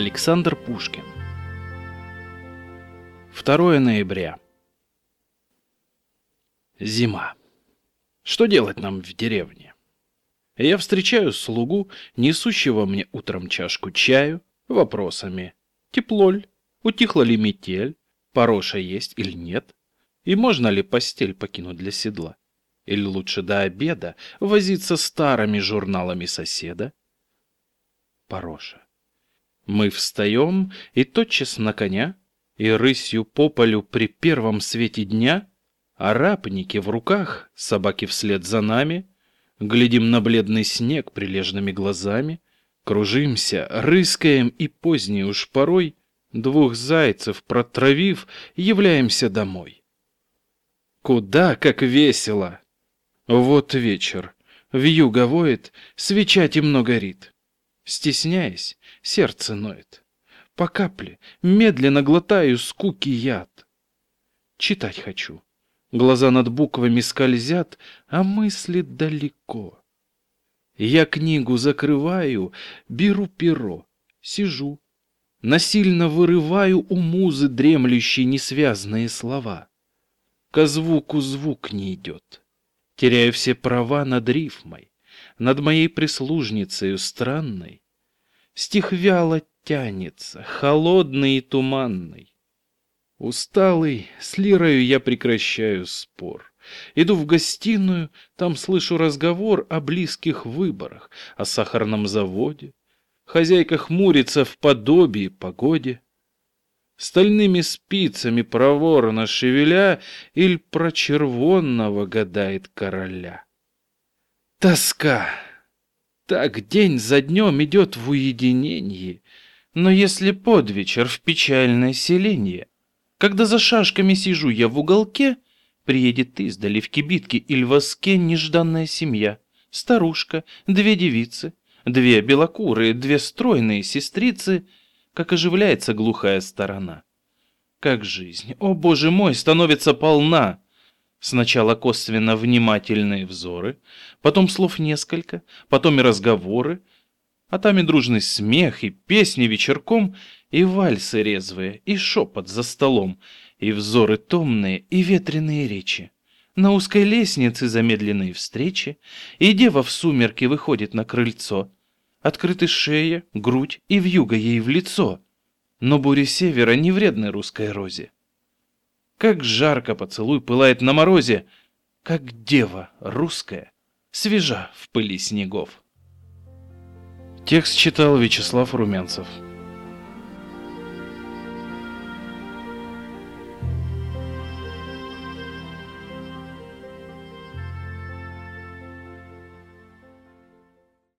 Александр Пушкин 2 ноября Зима. Что делать нам в деревне? Я встречаю слугу, несущего мне утром чашку чаю, вопросами. Тепло ль? Утихла ли метель? Пороша есть или нет? И можно ли постель покинуть для седла? Или лучше до обеда возиться старыми журналами соседа? Пороша. Мы встаем и тотчас на коня, и рысью по полю при первом свете дня, арапники в руках, собаки вслед за нами, глядим на бледный снег прилежными глазами, кружимся, рыскаем и поздней уж порой, двух зайцев протравив, являемся домой. Куда как весело! Вот вечер, вьюга воет, свеча темно горит. Стесняясь, сердце ноет. По капле медленно глотаю скуки яд. Читать хочу. Глаза над буквами скользят, а мысли далеко. Я книгу закрываю, беру перо, сижу, насильно вырываю у музы дремлющие несвязные слова. Ко звуку звук не идет теряю все права над рифмой, над моей прислужницей странной. Стих вяло тянется, холодный и туманный. Усталый, с лирою я прекращаю спор. Иду в гостиную, там слышу разговор о близких выборах, о сахарном заводе. Хозяйка хмурится в подобии погоде стальными спицами проворно шевеля, Иль про червонного гадает короля. Тоска! Так день за днем идет в уединении, Но если под вечер в печальное селение, Когда за шашками сижу я в уголке, Приедет издали в кибитке или воске Нежданная семья, старушка, две девицы, Две белокурые, две стройные сестрицы — как оживляется глухая сторона. Как жизнь, о боже мой, становится полна. Сначала косвенно внимательные взоры, потом слов несколько, потом и разговоры, а там и дружный смех, и песни вечерком, и вальсы резвые, и шепот за столом, и взоры томные, и ветреные речи. На узкой лестнице замедленные встречи, и дева в сумерке выходит на крыльцо, Открыты шея, грудь и вьюга ей в лицо. Но бури севера не вредны русской розе. Как жарко поцелуй пылает на морозе, Как дева русская, свежа в пыли снегов. Текст читал Вячеслав Румянцев.